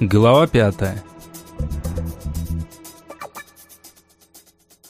Глава пятая.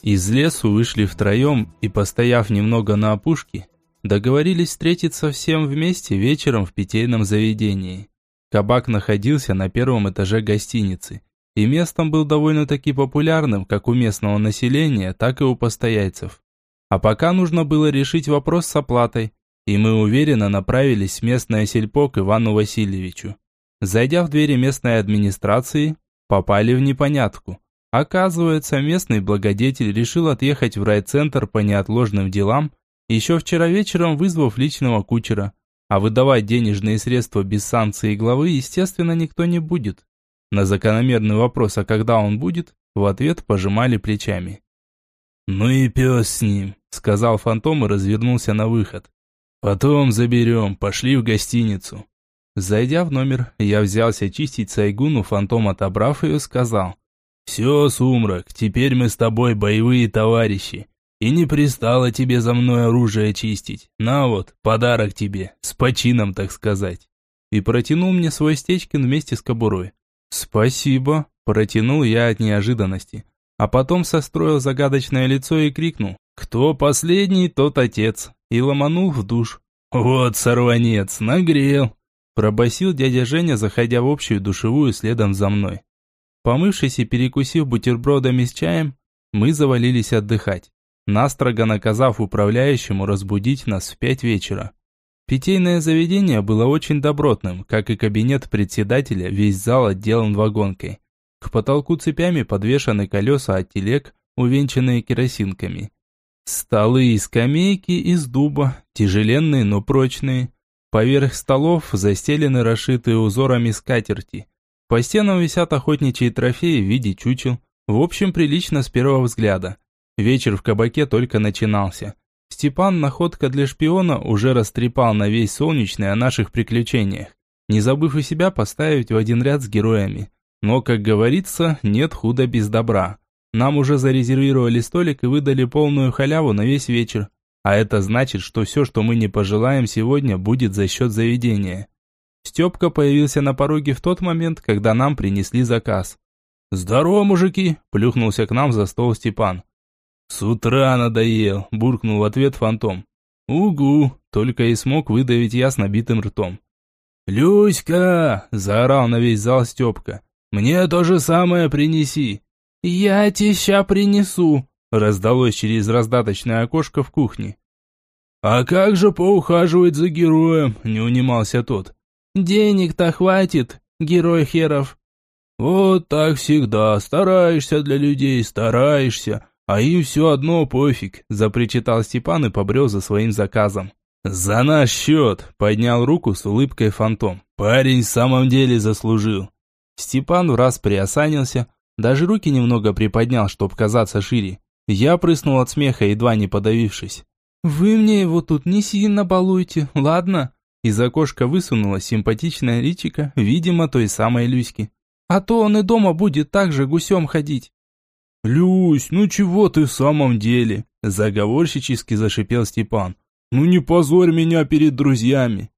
Из лесу вышли втроем и, постояв немного на опушке, договорились встретиться всем вместе вечером в питейном заведении. Кабак находился на первом этаже гостиницы, и местом был довольно-таки популярным как у местного населения, так и у постояльцев. А пока нужно было решить вопрос с оплатой, и мы уверенно направились в местное сельпо к Ивану Васильевичу. Зайдя в двери местной администрации, попали в непонятку. Оказывается, местный благодетель решил отъехать в райцентр по неотложным делам, еще вчера вечером вызвав личного кучера. А выдавать денежные средства без санкции главы, естественно, никто не будет. На закономерный вопрос, а когда он будет, в ответ пожимали плечами. «Ну и пес с ним», — сказал фантом и развернулся на выход. «Потом заберем, пошли в гостиницу». Зайдя в номер, я взялся чистить Сайгуну, фантом отобрав ее, сказал. «Все, Сумрак, теперь мы с тобой боевые товарищи. И не пристало тебе за мной оружие чистить. На вот, подарок тебе, с почином, так сказать». И протянул мне свой стечкин вместе с кобурой. «Спасибо», – протянул я от неожиданности. А потом состроил загадочное лицо и крикнул. «Кто последний, тот отец!» И ломанул в душ. «Вот сорванец, нагрел!» Пробасил дядя Женя, заходя в общую душевую следом за мной. Помывшись и перекусив бутербродами с чаем, мы завалились отдыхать, настрого наказав управляющему разбудить нас в пять вечера. Питейное заведение было очень добротным, как и кабинет председателя, весь зал отделан вагонкой. К потолку цепями подвешены колеса от телег, увенчанные керосинками. Столы и скамейки из дуба, тяжеленные, но прочные – Поверх столов застелены расшитые узорами скатерти. По стенам висят охотничьи трофеи в виде чучел. В общем, прилично с первого взгляда. Вечер в кабаке только начинался. Степан, находка для шпиона, уже растрепал на весь солнечный о наших приключениях, не забыв и себя поставить в один ряд с героями. Но, как говорится, нет худа без добра. Нам уже зарезервировали столик и выдали полную халяву на весь вечер. А это значит, что все, что мы не пожелаем сегодня, будет за счет заведения. Степка появился на пороге в тот момент, когда нам принесли заказ. «Здорово, мужики!» – плюхнулся к нам за стол Степан. «С утра надоел!» – буркнул в ответ фантом. «Угу!» – только и смог выдавить я с набитым ртом. «Люська!» – заорал на весь зал Степка. «Мне то же самое принеси!» «Я тебе принесу!» Раздалось через раздаточное окошко в кухне. «А как же поухаживать за героем?» – не унимался тот. «Денег-то хватит, герой херов». «Вот так всегда, стараешься для людей, стараешься, а им все одно пофиг», – запричитал Степан и побрел за своим заказом. «За наш счет!» – поднял руку с улыбкой фантом. «Парень в самом деле заслужил». Степан в раз приосанился, даже руки немного приподнял, чтобы казаться шире. Я прыснул от смеха, едва не подавившись. «Вы мне его тут не сильно балуйте, ладно?» Из окошка высунула симпатичная личика, видимо, той самой Люськи. «А то он и дома будет так же гусем ходить». «Люсь, ну чего ты в самом деле?» Заговорщически зашипел Степан. «Ну не позорь меня перед друзьями».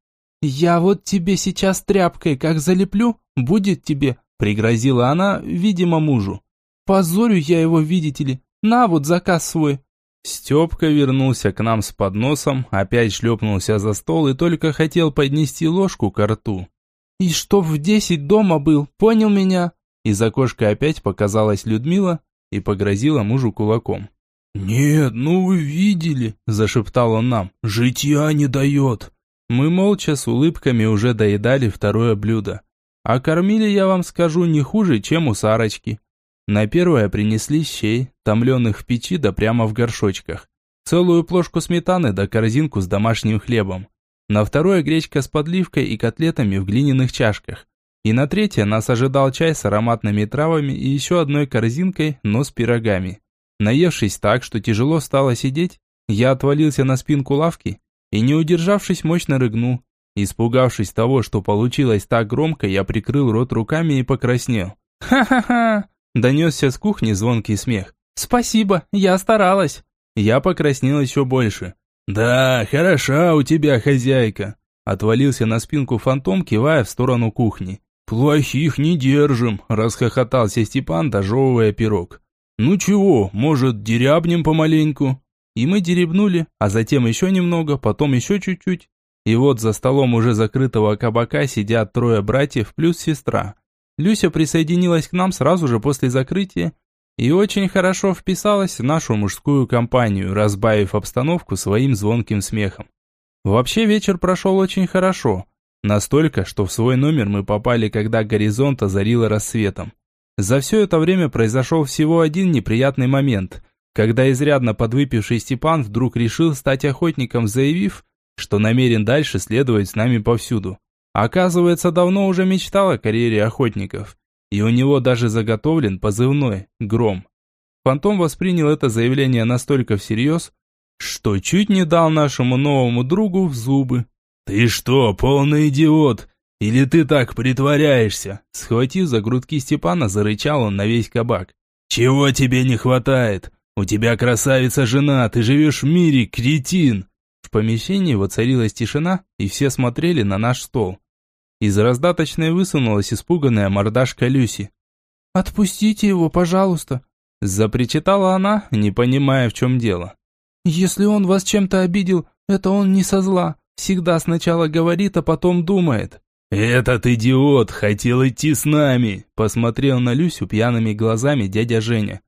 «Я вот тебе сейчас тряпкой как залеплю, будет тебе», пригрозила она, видимо, мужу. «Позорю я его, видите ли, на вот заказ свой». Степка вернулся к нам с подносом, опять шлепнулся за стол и только хотел поднести ложку к рту. «И чтоб в десять дома был, понял меня?» Из окошка опять показалась Людмила и погрозила мужу кулаком. «Нет, ну вы видели», – зашептал он нам, – «житья не дает». Мы молча с улыбками уже доедали второе блюдо. А кормили, я вам скажу, не хуже, чем у Сарочки. На первое принесли щей, томленных в печи да прямо в горшочках. Целую плошку сметаны да корзинку с домашним хлебом. На второе гречка с подливкой и котлетами в глиняных чашках. И на третье нас ожидал чай с ароматными травами и еще одной корзинкой, но с пирогами. Наевшись так, что тяжело стало сидеть, я отвалился на спинку лавки и, не удержавшись, мощно рыгнул. Испугавшись того, что получилось так громко, я прикрыл рот руками и покраснел. «Ха-ха-ха!» Донесся с кухни звонкий смех. «Спасибо, я старалась». Я покраснел еще больше. «Да, хороша у тебя хозяйка», отвалился на спинку фантом, кивая в сторону кухни. «Плохих не держим», – расхохотался Степан, дожевывая пирог. «Ну чего, может, дерябнем помаленьку?» И мы деребнули, а затем еще немного, потом еще чуть-чуть. И вот за столом уже закрытого кабака сидят трое братьев плюс сестра. Люся присоединилась к нам сразу же после закрытия и очень хорошо вписалась в нашу мужскую компанию, разбавив обстановку своим звонким смехом. Вообще вечер прошел очень хорошо, настолько, что в свой номер мы попали, когда горизонт озарило рассветом. За все это время произошел всего один неприятный момент, когда изрядно подвыпивший Степан вдруг решил стать охотником, заявив, что намерен дальше следовать с нами повсюду. Оказывается, давно уже мечтал о карьере охотников, и у него даже заготовлен позывной «Гром». Фантом воспринял это заявление настолько всерьез, что чуть не дал нашему новому другу в зубы. «Ты что, полный идиот? Или ты так притворяешься?» Схватив за грудки Степана, зарычал он на весь кабак. «Чего тебе не хватает? У тебя красавица жена, ты живешь в мире, кретин!» В помещении воцарилась тишина, и все смотрели на наш стол. Из раздаточной высунулась испуганная мордашка Люси. «Отпустите его, пожалуйста!» Запричитала она, не понимая, в чем дело. «Если он вас чем-то обидел, это он не со зла. Всегда сначала говорит, а потом думает». «Этот идиот хотел идти с нами!» Посмотрел на Люсю пьяными глазами дядя Женя.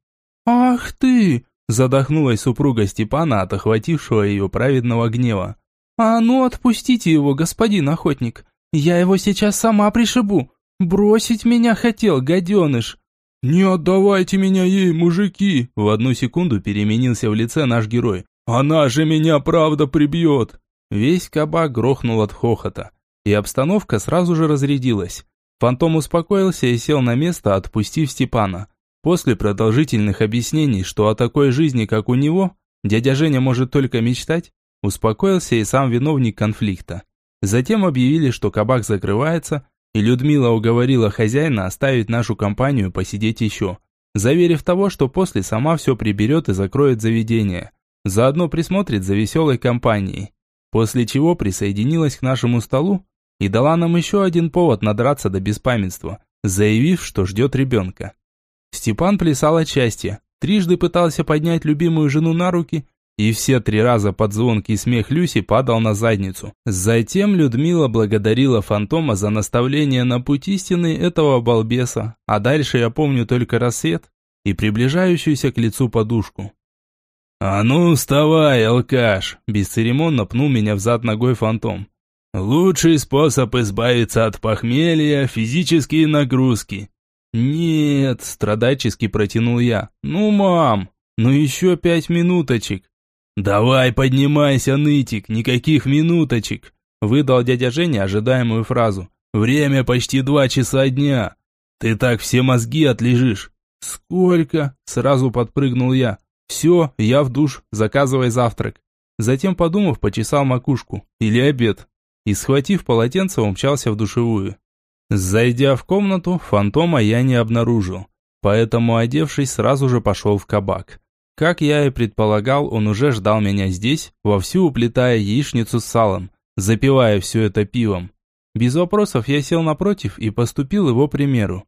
«Ах ты!» Задохнулась супруга Степана от охватившего ее праведного гнева. «А ну отпустите его, господин охотник! Я его сейчас сама пришибу! Бросить меня хотел, гаденыш!» «Не отдавайте меня ей, мужики!» В одну секунду переменился в лице наш герой. «Она же меня правда прибьет!» Весь кабак грохнул от хохота, и обстановка сразу же разрядилась. Фантом успокоился и сел на место, отпустив Степана. После продолжительных объяснений, что о такой жизни, как у него, дядя Женя может только мечтать, успокоился и сам виновник конфликта. Затем объявили, что кабак закрывается, и Людмила уговорила хозяина оставить нашу компанию посидеть еще, заверив того, что после сама все приберет и закроет заведение. Заодно присмотрит за веселой компанией. После чего присоединилась к нашему столу и дала нам еще один повод надраться до беспамятства, заявив, что ждет ребенка. Степан плясал от счастья, трижды пытался поднять любимую жену на руки, и все три раза под звонкий смех Люси падал на задницу. Затем Людмила благодарила фантома за наставление на путь истины этого балбеса, а дальше я помню только рассвет и приближающуюся к лицу подушку. «А ну, вставай, алкаш!» – бесцеремонно пнул меня взад ногой фантом. «Лучший способ избавиться от похмелья – физические нагрузки. «Нет», – страдальчески протянул я. «Ну, мам, ну еще пять минуточек». «Давай поднимайся, нытик, никаких минуточек», – выдал дядя Женя ожидаемую фразу. «Время почти два часа дня. Ты так все мозги отлежишь». «Сколько?» – сразу подпрыгнул я. «Все, я в душ, заказывай завтрак». Затем, подумав, почесал макушку. Или обед. И, схватив полотенце, умчался в душевую. Зайдя в комнату, фантома я не обнаружил, поэтому, одевшись, сразу же пошел в кабак. Как я и предполагал, он уже ждал меня здесь, вовсю уплетая яичницу с салом, запивая все это пивом. Без вопросов я сел напротив и поступил его примеру.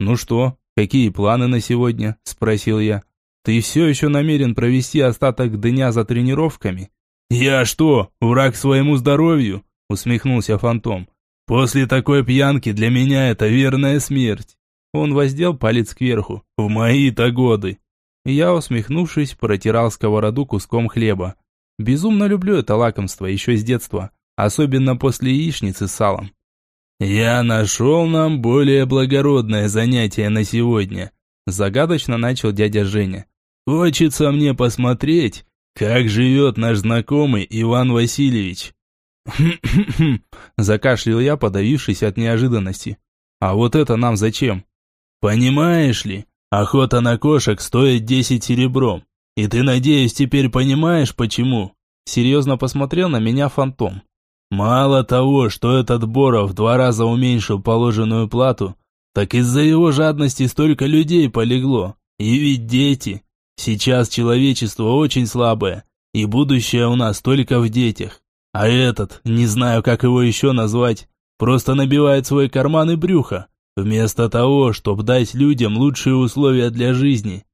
«Ну что, какие планы на сегодня?» – спросил я. «Ты все еще намерен провести остаток дня за тренировками?» «Я что, враг своему здоровью?» – усмехнулся фантом. После такой пьянки для меня это верная смерть. Он воздел палец кверху. В мои-то годы. Я, усмехнувшись, протирал сковороду куском хлеба. Безумно люблю это лакомство еще с детства, особенно после яичницы с салом. «Я нашел нам более благородное занятие на сегодня», загадочно начал дядя Женя. «Хочется мне посмотреть, как живет наш знакомый Иван Васильевич. закашлял я, подавившись от неожиданности. «А вот это нам зачем?» «Понимаешь ли, охота на кошек стоит десять серебром. И ты, надеюсь, теперь понимаешь, почему?» Серьезно посмотрел на меня фантом. «Мало того, что этот Боров два раза уменьшил положенную плату, так из-за его жадности столько людей полегло. И ведь дети. Сейчас человечество очень слабое, и будущее у нас только в детях. А этот, не знаю, как его еще назвать, просто набивает свой карман и брюхо, вместо того, чтобы дать людям лучшие условия для жизни.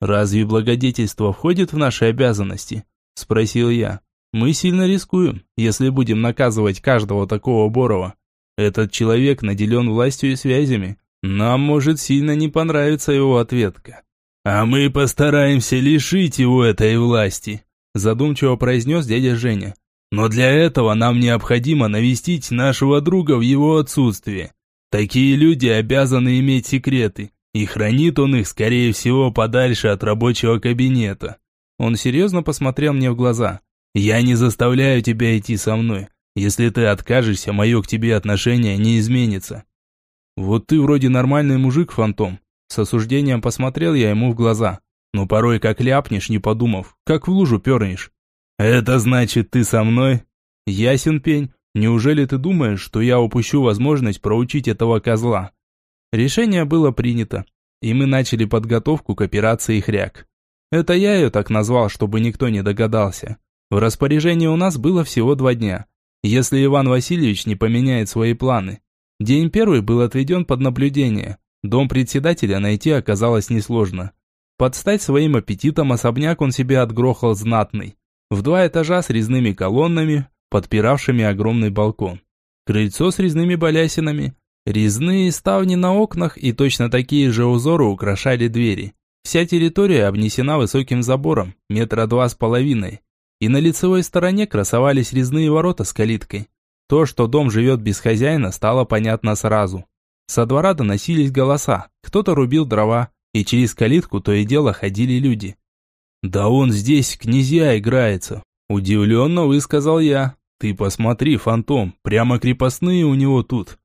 Разве благодетельство входит в наши обязанности? Спросил я. Мы сильно рискуем, если будем наказывать каждого такого Борова. Этот человек наделен властью и связями. Нам может сильно не понравиться его ответка. А мы постараемся лишить его этой власти, задумчиво произнес дядя Женя. Но для этого нам необходимо навестить нашего друга в его отсутствие. Такие люди обязаны иметь секреты, и хранит он их, скорее всего, подальше от рабочего кабинета. Он серьезно посмотрел мне в глаза. «Я не заставляю тебя идти со мной. Если ты откажешься, мое к тебе отношение не изменится». «Вот ты вроде нормальный мужик, Фантом». С осуждением посмотрел я ему в глаза. «Но порой как ляпнешь, не подумав, как в лужу пернешь. «Это значит, ты со мной?» «Ясен пень. Неужели ты думаешь, что я упущу возможность проучить этого козла?» Решение было принято, и мы начали подготовку к операции «Хряк». Это я ее так назвал, чтобы никто не догадался. В распоряжении у нас было всего два дня, если Иван Васильевич не поменяет свои планы. День первый был отведен под наблюдение. Дом председателя найти оказалось несложно. Под стать своим аппетитом особняк он себе отгрохал знатный в два этажа с резными колоннами, подпиравшими огромный балкон. Крыльцо с резными балясинами, резные ставни на окнах и точно такие же узоры украшали двери. Вся территория обнесена высоким забором, метра два с половиной, и на лицевой стороне красовались резные ворота с калиткой. То, что дом живет без хозяина, стало понятно сразу. Со двора доносились голоса, кто-то рубил дрова, и через калитку то и дело ходили люди. «Да он здесь князья играется», – удивленно высказал я. «Ты посмотри, фантом, прямо крепостные у него тут».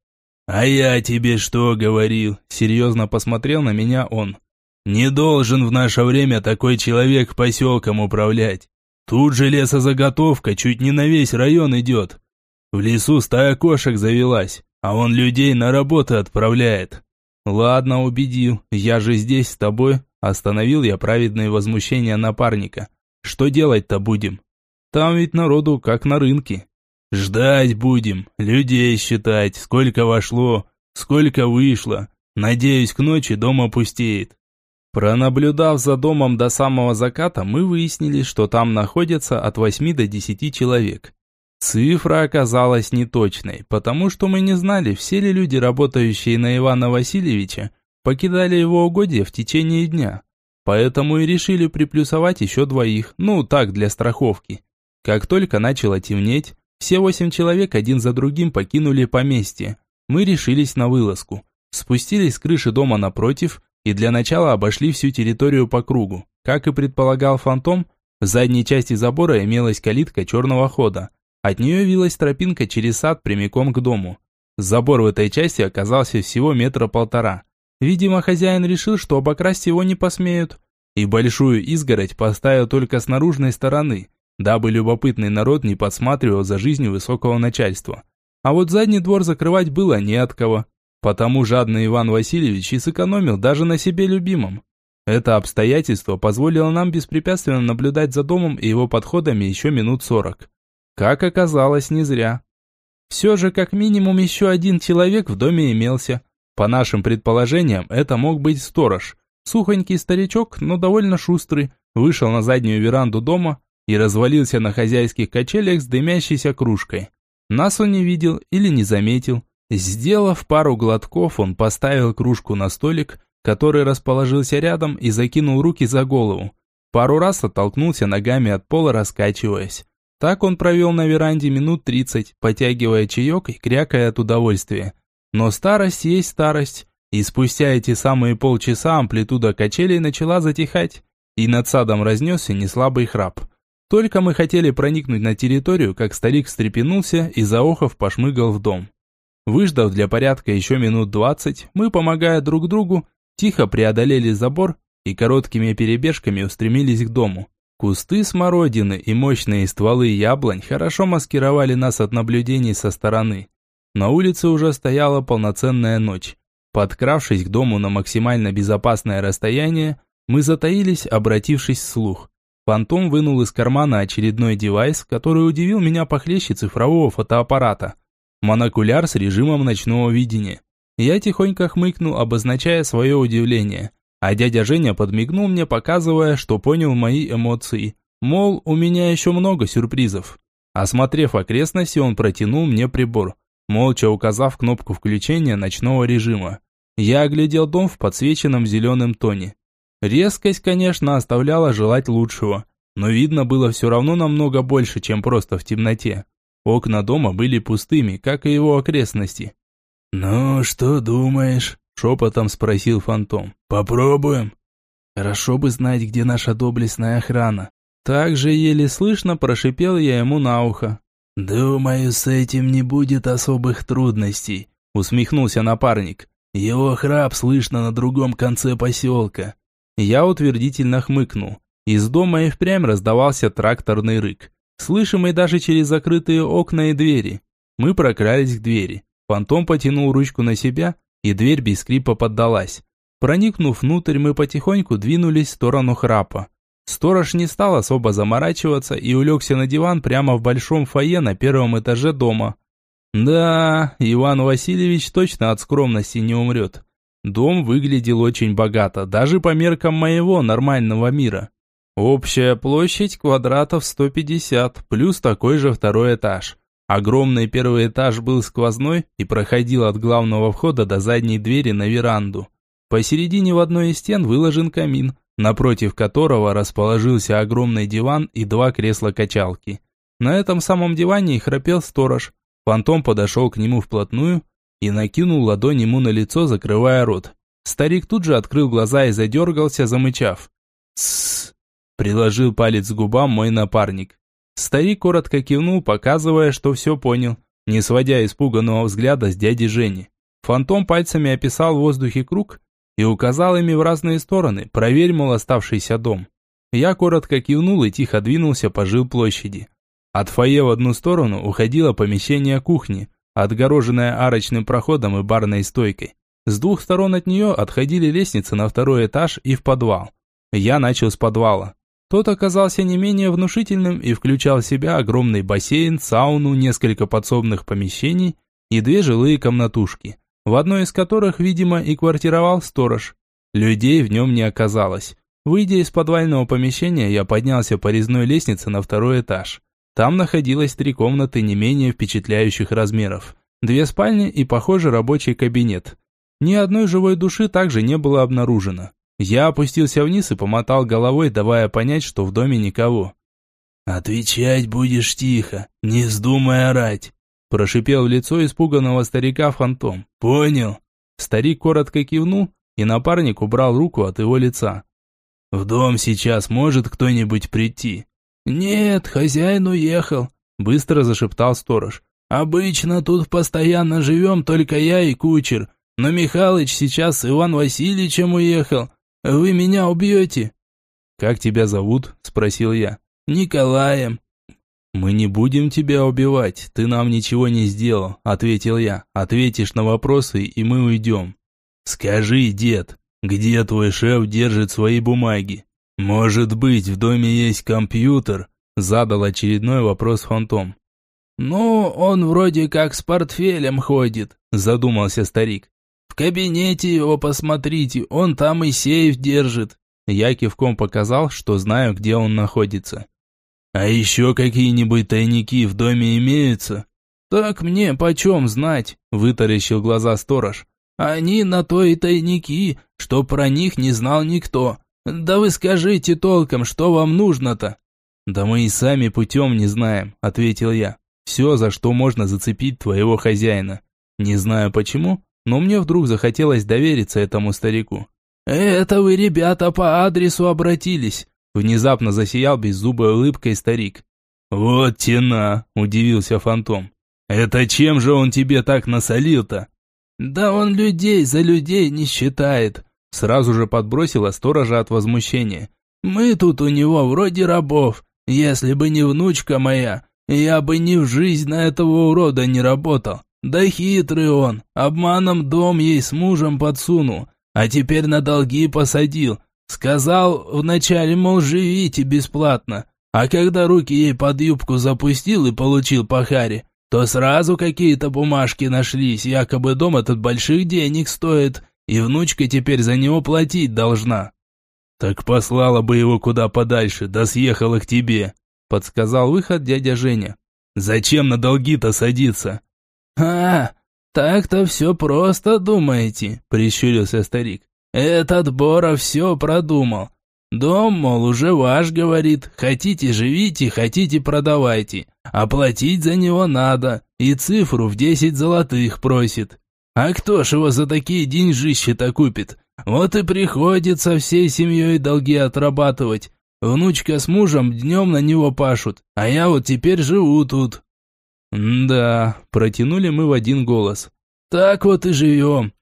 «А я тебе что говорил?» – серьезно посмотрел на меня он. «Не должен в наше время такой человек поселком управлять. Тут же лесозаготовка чуть не на весь район идет. В лесу стая кошек завелась, а он людей на работу отправляет». «Ладно, убедил, я же здесь с тобой, Остановил я праведное возмущение напарника. Что делать-то будем? Там ведь народу как на рынке. Ждать будем, людей считать, сколько вошло, сколько вышло. Надеюсь, к ночи дом опустеет. Пронаблюдав за домом до самого заката, мы выяснили, что там находится от 8 до 10 человек. Цифра оказалась неточной, потому что мы не знали, все ли люди, работающие на Ивана Васильевича, покидали его угодья в течение дня. Поэтому и решили приплюсовать еще двоих, ну так, для страховки. Как только начало темнеть, все восемь человек один за другим покинули поместье. Мы решились на вылазку. Спустились с крыши дома напротив и для начала обошли всю территорию по кругу. Как и предполагал фантом, в задней части забора имелась калитка черного хода. От нее вилась тропинка через сад прямиком к дому. Забор в этой части оказался всего метра полтора. Видимо, хозяин решил, что обокрасть его не посмеют, и большую изгородь поставил только с наружной стороны, дабы любопытный народ не подсматривал за жизнью высокого начальства. А вот задний двор закрывать было не от кого, потому жадный Иван Васильевич и сэкономил даже на себе любимом. Это обстоятельство позволило нам беспрепятственно наблюдать за домом и его подходами еще минут сорок. Как оказалось, не зря. Все же, как минимум, еще один человек в доме имелся, по нашим предположениям, это мог быть сторож. Сухонький старичок, но довольно шустрый, вышел на заднюю веранду дома и развалился на хозяйских качелях с дымящейся кружкой. Нас он не видел или не заметил. Сделав пару глотков, он поставил кружку на столик, который расположился рядом и закинул руки за голову. Пару раз оттолкнулся ногами от пола, раскачиваясь. Так он провел на веранде минут тридцать, потягивая чаек и крякая от удовольствия. Но старость есть старость, и спустя эти самые полчаса амплитуда качелей начала затихать, и над садом разнесся неслабый храп. Только мы хотели проникнуть на территорию, как старик встрепенулся и заохов пошмыгал в дом. Выждав для порядка еще минут двадцать, мы, помогая друг другу, тихо преодолели забор и короткими перебежками устремились к дому. Кусты смородины и мощные стволы яблонь хорошо маскировали нас от наблюдений со стороны. На улице уже стояла полноценная ночь. Подкравшись к дому на максимально безопасное расстояние, мы затаились, обратившись вслух. Фантом вынул из кармана очередной девайс, который удивил меня похлеще цифрового фотоаппарата. Монокуляр с режимом ночного видения. Я тихонько хмыкнул, обозначая свое удивление. А дядя Женя подмигнул мне, показывая, что понял мои эмоции. Мол, у меня еще много сюрпризов. Осмотрев окрестности, он протянул мне прибор, молча указав кнопку включения ночного режима. Я оглядел дом в подсвеченном зеленом тоне. Резкость, конечно, оставляла желать лучшего, но видно было все равно намного больше, чем просто в темноте. Окна дома были пустыми, как и его окрестности. «Ну, что думаешь?» – шепотом спросил фантом. «Попробуем?» «Хорошо бы знать, где наша доблестная охрана». Так же еле слышно прошипел я ему на ухо. «Думаю, с этим не будет особых трудностей», – усмехнулся напарник. «Его храп слышно на другом конце поселка». Я утвердительно хмыкнул. Из дома и впрямь раздавался тракторный рык, слышимый даже через закрытые окна и двери. Мы прокрались к двери. Фантом потянул ручку на себя, и дверь без скрипа поддалась. Проникнув внутрь, мы потихоньку двинулись в сторону храпа. Сторож не стал особо заморачиваться и улегся на диван прямо в большом фойе на первом этаже дома. Да, Иван Васильевич точно от скромности не умрет. Дом выглядел очень богато, даже по меркам моего нормального мира. Общая площадь квадратов 150, плюс такой же второй этаж. Огромный первый этаж был сквозной и проходил от главного входа до задней двери на веранду. Посередине в одной из стен выложен камин, напротив которого расположился огромный диван и два кресла-качалки. На этом самом диване храпел сторож. Фантом подошел к нему вплотную и накинул ладонь ему на лицо, закрывая рот. Старик тут же открыл глаза и задергался, замычав. «Тссс!» – приложил палец к губам мой напарник. Старик коротко кивнул, показывая, что все понял, не сводя испуганного взгляда с дяди Жени. Фантом пальцами описал в воздухе круг и указал ими в разные стороны, проверь, мол, оставшийся дом. Я коротко кивнул и тихо двинулся по жилплощади. От фойе в одну сторону уходило помещение кухни, отгороженное арочным проходом и барной стойкой. С двух сторон от нее отходили лестницы на второй этаж и в подвал. Я начал с подвала. Тот оказался не менее внушительным и включал в себя огромный бассейн, сауну, несколько подсобных помещений и две жилые комнатушки, в одной из которых, видимо, и квартировал сторож. Людей в нем не оказалось. Выйдя из подвального помещения, я поднялся по резной лестнице на второй этаж. Там находилось три комнаты не менее впечатляющих размеров. Две спальни и, похоже, рабочий кабинет. Ни одной живой души также не было обнаружено. Я опустился вниз и помотал головой, давая понять, что в доме никого. «Отвечать будешь тихо, не вздумай орать», прошипел в лицо испуганного старика фантом. «Понял?» Старик коротко кивнул, и напарник убрал руку от его лица. «В дом сейчас может кто-нибудь прийти?» «Нет, хозяин уехал», быстро зашептал сторож. «Обычно тут постоянно живем только я и кучер, но Михалыч сейчас с Иван Васильевичем уехал, вы меня убьете?» «Как тебя зовут?» – спросил я. «Николаем». «Мы не будем тебя убивать, ты нам ничего не сделал», – ответил я. «Ответишь на вопросы, и мы уйдем». «Скажи, дед, где твой шеф держит свои бумаги? Может быть, в доме есть компьютер?» – задал очередной вопрос Фантом. «Ну, он вроде как с портфелем ходит», – задумался старик кабинете его посмотрите, он там и сейф держит». Я кивком показал, что знаю, где он находится. «А еще какие-нибудь тайники в доме имеются?» «Так мне почем знать?» – вытаращил глаза сторож. «Они на то и тайники, что про них не знал никто. Да вы скажите толком, что вам нужно-то?» «Да мы и сами путем не знаем», – ответил я. «Все, за что можно зацепить твоего хозяина. Не знаю почему, но мне вдруг захотелось довериться этому старику. «Это вы, ребята, по адресу обратились!» Внезапно засиял беззубой улыбкой старик. «Вот тена!» – удивился фантом. «Это чем же он тебе так насолил-то?» «Да он людей за людей не считает!» Сразу же подбросила сторожа от возмущения. «Мы тут у него вроде рабов. Если бы не внучка моя, я бы ни в жизнь на этого урода не работал. Да хитрый он, обманом дом ей с мужем подсунул, а теперь на долги посадил. Сказал вначале, мол, живите бесплатно, а когда руки ей под юбку запустил и получил по харе, то сразу какие-то бумажки нашлись, якобы дом этот больших денег стоит, и внучка теперь за него платить должна». «Так послала бы его куда подальше, да съехала к тебе», – подсказал выход дядя Женя. «Зачем на долги-то садиться?» «А, так-то все просто думаете», – прищурился старик. «Этот Боров все продумал. Дом, мол, уже ваш, говорит. Хотите, живите, хотите, продавайте. Оплатить за него надо. И цифру в десять золотых просит. А кто ж его за такие деньжища-то купит? Вот и приходится всей семьей долги отрабатывать. Внучка с мужем днем на него пашут, а я вот теперь живу тут». «Да», – протянули мы в один голос. «Так вот и живем.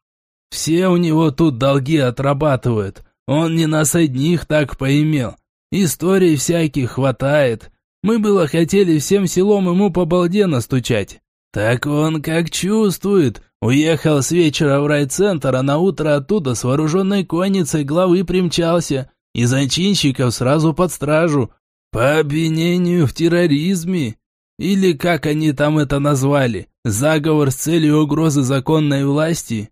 Все у него тут долги отрабатывают. Он не нас одних так поимел. Историй всяких хватает. Мы было хотели всем селом ему по балде настучать. Так он как чувствует. Уехал с вечера в райцентр, а на утро оттуда с вооруженной конницей главы примчался. И зачинщиков сразу под стражу. По обвинению в терроризме. Или как они там это назвали? Заговор с целью угрозы законной власти?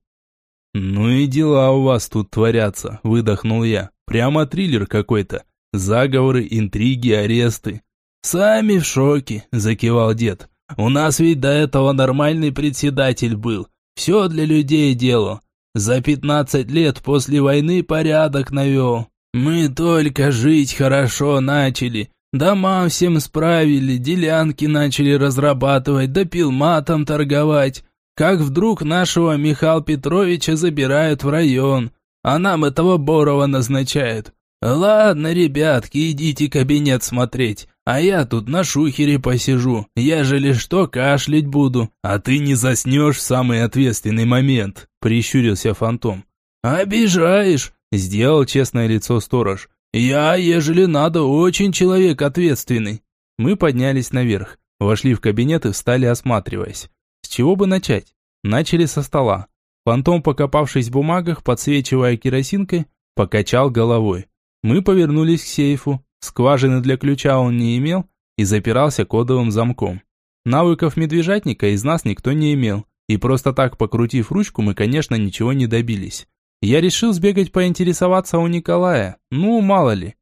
«Ну и дела у вас тут творятся», – выдохнул я. «Прямо триллер какой-то. Заговоры, интриги, аресты». «Сами в шоке», – закивал дед. «У нас ведь до этого нормальный председатель был. Все для людей делал. За пятнадцать лет после войны порядок навел. Мы только жить хорошо начали. Дома всем справили, делянки начали разрабатывать, да пилматом торговать. Как вдруг нашего Михаила Петровича забирают в район, а нам этого Борова назначают. Ладно, ребятки, идите кабинет смотреть, а я тут на шухере посижу, ежели что, кашлять буду. А ты не заснешь в самый ответственный момент, прищурился фантом. Обижаешь, сделал честное лицо сторож. Я, ежели надо, очень человек ответственный. Мы поднялись наверх, вошли в кабинет и встали осматриваясь. С чего бы начать? Начали со стола. Фантом, покопавшись в бумагах, подсвечивая керосинкой, покачал головой. Мы повернулись к сейфу. Скважины для ключа он не имел и запирался кодовым замком. Навыков медвежатника из нас никто не имел, и просто так покрутив ручку, мы, конечно, ничего не добились. Я решил сбегать поинтересоваться у Николая, ну, мало ли.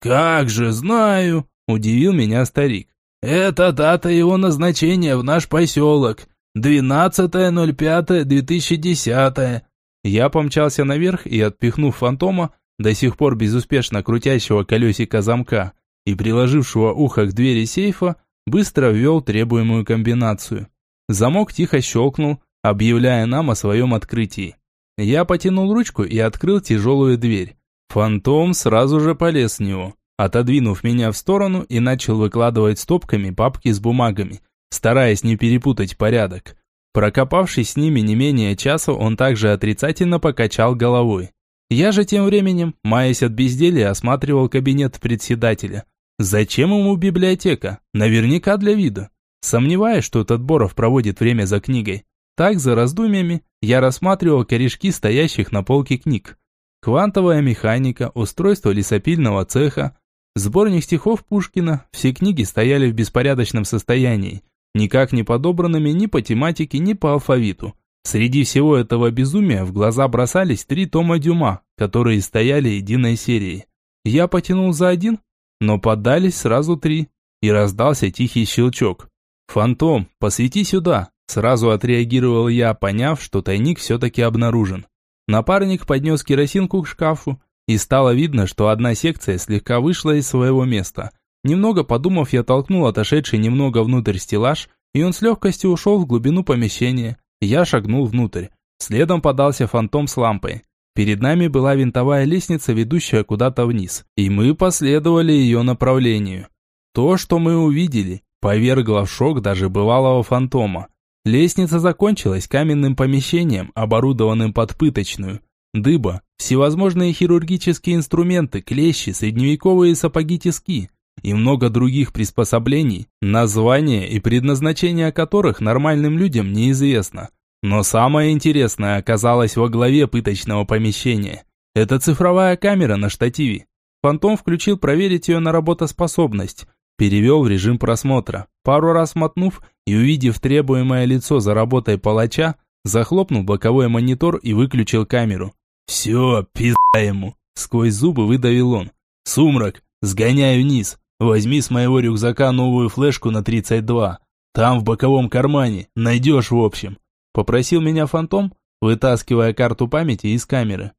«Как же, знаю!» – удивил меня старик. «Это дата его назначения в наш поселок. 12.05.2010. Я помчался наверх и, отпихнув фантома, до сих пор безуспешно крутящего колесико замка и приложившего ухо к двери сейфа, быстро ввел требуемую комбинацию. Замок тихо щелкнул, объявляя нам о своем открытии. Я потянул ручку и открыл тяжелую дверь. Фантом сразу же полез с него, отодвинув меня в сторону и начал выкладывать стопками папки с бумагами, стараясь не перепутать порядок. Прокопавшись с ними не менее часа, он также отрицательно покачал головой. Я же тем временем, маясь от безделья, осматривал кабинет председателя. Зачем ему библиотека? Наверняка для вида. Сомневаюсь, что этот Боров проводит время за книгой. Так, за раздумьями, я рассматривал корешки стоящих на полке книг. Квантовая механика, устройство лесопильного цеха, сборник стихов Пушкина, все книги стояли в беспорядочном состоянии никак не подобранными ни по тематике, ни по алфавиту. Среди всего этого безумия в глаза бросались три тома Дюма, которые стояли единой серией. Я потянул за один, но поддались сразу три, и раздался тихий щелчок. «Фантом, посвети сюда!» Сразу отреагировал я, поняв, что тайник все-таки обнаружен. Напарник поднес керосинку к шкафу, и стало видно, что одна секция слегка вышла из своего места, Немного подумав, я толкнул отошедший немного внутрь стеллаж, и он с легкостью ушел в глубину помещения. Я шагнул внутрь. Следом подался фантом с лампой. Перед нами была винтовая лестница, ведущая куда-то вниз, и мы последовали ее направлению. То, что мы увидели, повергло в шок даже бывалого фантома. Лестница закончилась каменным помещением, оборудованным под пыточную. Дыба, всевозможные хирургические инструменты, клещи, средневековые сапоги-тиски – и много других приспособлений, название и предназначение которых нормальным людям неизвестно. Но самое интересное оказалось во главе пыточного помещения. Это цифровая камера на штативе. Фантом включил проверить ее на работоспособность. Перевел в режим просмотра. Пару раз мотнув и увидев требуемое лицо за работой палача, захлопнул боковой монитор и выключил камеру. «Все, пизда ему!» Сквозь зубы выдавил он. «Сумрак, сгоняй вниз. Возьми с моего рюкзака новую флешку на 32. Там в боковом кармане. Найдешь в общем». Попросил меня фантом, вытаскивая карту памяти из камеры.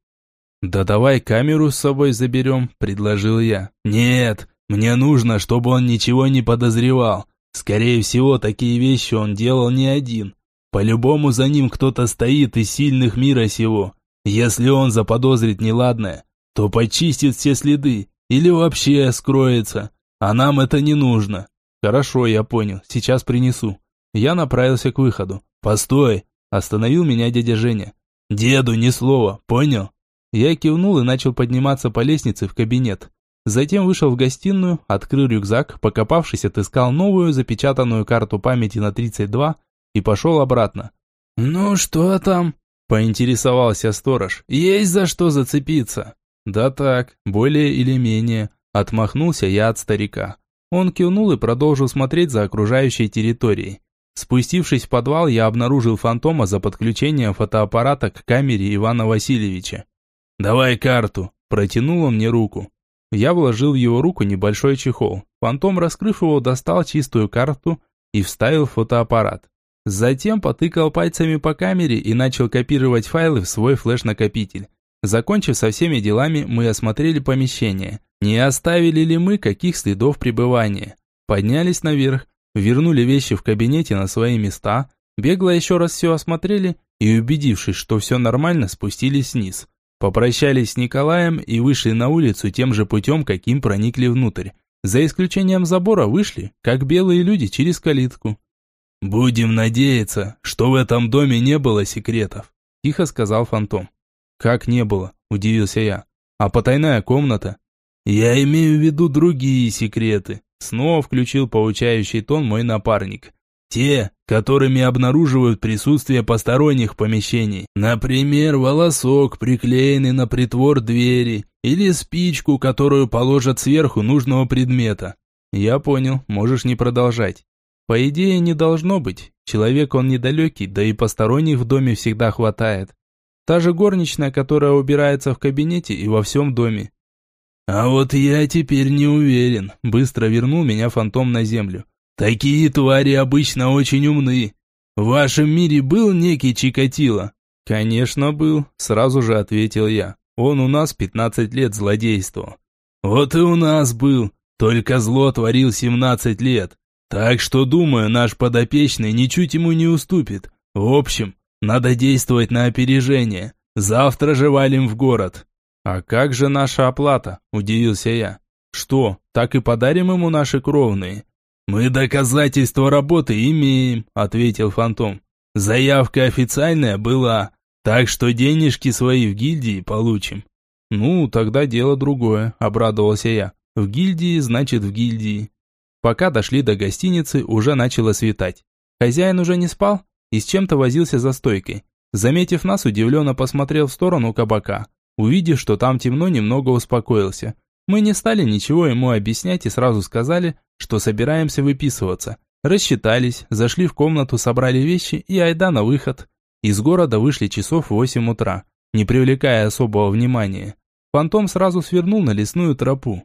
«Да давай камеру с собой заберем», – предложил я. «Нет, мне нужно, чтобы он ничего не подозревал. Скорее всего, такие вещи он делал не один. По-любому за ним кто-то стоит из сильных мира сего. Если он заподозрит неладное, то почистит все следы или вообще скроется. А нам это не нужно. Хорошо, я понял, сейчас принесу. Я направился к выходу. Постой, остановил меня дядя Женя. Деду ни слова, понял? Я кивнул и начал подниматься по лестнице в кабинет. Затем вышел в гостиную, открыл рюкзак, покопавшись, отыскал новую запечатанную карту памяти на 32 и пошел обратно. «Ну что там?» – поинтересовался сторож. «Есть за что зацепиться?» «Да так, более или менее», – отмахнулся я от старика. Он кивнул и продолжил смотреть за окружающей территорией. Спустившись в подвал, я обнаружил фантома за подключением фотоаппарата к камере Ивана Васильевича. «Давай карту!» – протянул он мне руку. Я вложил в его руку небольшой чехол. Фантом, раскрыв его, достал чистую карту и вставил в фотоаппарат. Затем потыкал пальцами по камере и начал копировать файлы в свой флеш-накопитель. Закончив со всеми делами, мы осмотрели помещение. Не оставили ли мы каких следов пребывания? Поднялись наверх, вернули вещи в кабинете на свои места, бегло еще раз все осмотрели и, убедившись, что все нормально, спустились вниз. Попрощались с Николаем и вышли на улицу тем же путем, каким проникли внутрь. За исключением забора вышли, как белые люди, через калитку. «Будем надеяться, что в этом доме не было секретов», – тихо сказал Фантом. «Как не было?» – удивился я. «А потайная комната?» «Я имею в виду другие секреты», – снова включил поучающий тон мой напарник. «Те, которыми обнаруживают присутствие посторонних помещений. Например, волосок, приклеенный на притвор двери, или спичку, которую положат сверху нужного предмета». «Я понял, можешь не продолжать». По идее, не должно быть. Человек он недалекий, да и посторонних в доме всегда хватает. Та же горничная, которая убирается в кабинете и во всем доме. А вот я теперь не уверен. Быстро вернул меня фантом на землю. Такие твари обычно очень умны. В вашем мире был некий Чикатило? Конечно, был, сразу же ответил я. Он у нас 15 лет злодействовал. Вот и у нас был, только зло творил 17 лет. Так что, думаю, наш подопечный ничуть ему не уступит. В общем, надо действовать на опережение. Завтра же валим в город. А как же наша оплата? Удивился я. Что, так и подарим ему наши кровные? Мы доказательства работы имеем, ответил Фантом. Заявка официальная была, так что денежки свои в гильдии получим. Ну, тогда дело другое, обрадовался я. В гильдии значит в гильдии. Пока дошли до гостиницы, уже начало светать. Хозяин уже не спал и с чем-то возился за стойкой. Заметив нас, удивленно посмотрел в сторону кабака. Увидев, что там темно, немного успокоился. Мы не стали ничего ему объяснять и сразу сказали, что собираемся выписываться. Рассчитались, зашли в комнату, собрали вещи и айда на выход. Из города вышли часов в 8 утра, не привлекая особого внимания. Фантом сразу свернул на лесную тропу.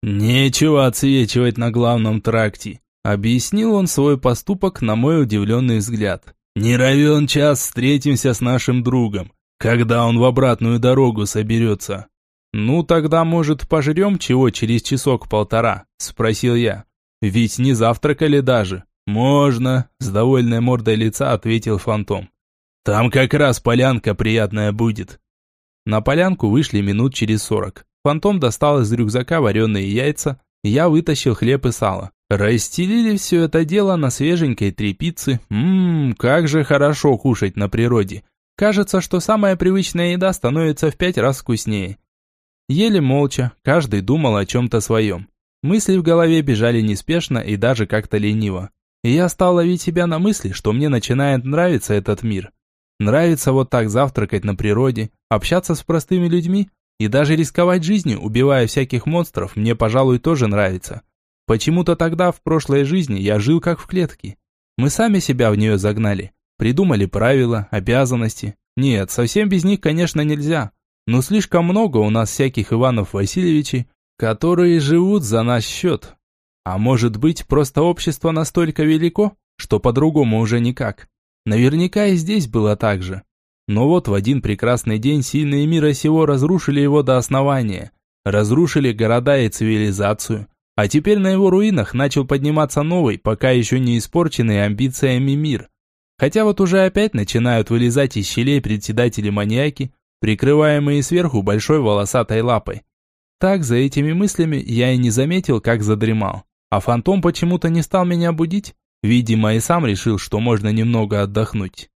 «Нечего отсвечивать на главном тракте», — объяснил он свой поступок на мой удивленный взгляд. «Не равен час встретимся с нашим другом, когда он в обратную дорогу соберется». «Ну, тогда, может, пожрем чего через часок-полтора?» – спросил я. «Ведь не завтракали даже». «Можно», – с довольной мордой лица ответил фантом. «Там как раз полянка приятная будет». На полянку вышли минут через сорок. Фантом достал из рюкзака вареные яйца, я вытащил хлеб и сало. Расстелили все это дело на свеженькой трепице. Ммм, как же хорошо кушать на природе. Кажется, что самая привычная еда становится в пять раз вкуснее. Ели молча, каждый думал о чем-то своем. Мысли в голове бежали неспешно и даже как-то лениво. И я стал ловить себя на мысли, что мне начинает нравиться этот мир. Нравится вот так завтракать на природе, общаться с простыми людьми, и даже рисковать жизнью, убивая всяких монстров, мне, пожалуй, тоже нравится. Почему-то тогда, в прошлой жизни, я жил как в клетке. Мы сами себя в нее загнали. Придумали правила, обязанности. Нет, совсем без них, конечно, нельзя. Но слишком много у нас всяких Иванов Васильевичей, которые живут за наш счет. А может быть, просто общество настолько велико, что по-другому уже никак. Наверняка и здесь было так же. Но вот в один прекрасный день сильные мира сего разрушили его до основания. Разрушили города и цивилизацию. А теперь на его руинах начал подниматься новый, пока еще не испорченный амбициями мир. Хотя вот уже опять начинают вылезать из щелей председатели-маньяки, прикрываемые сверху большой волосатой лапой. Так, за этими мыслями я и не заметил, как задремал. А фантом почему-то не стал меня будить. Видимо, и сам решил, что можно немного отдохнуть.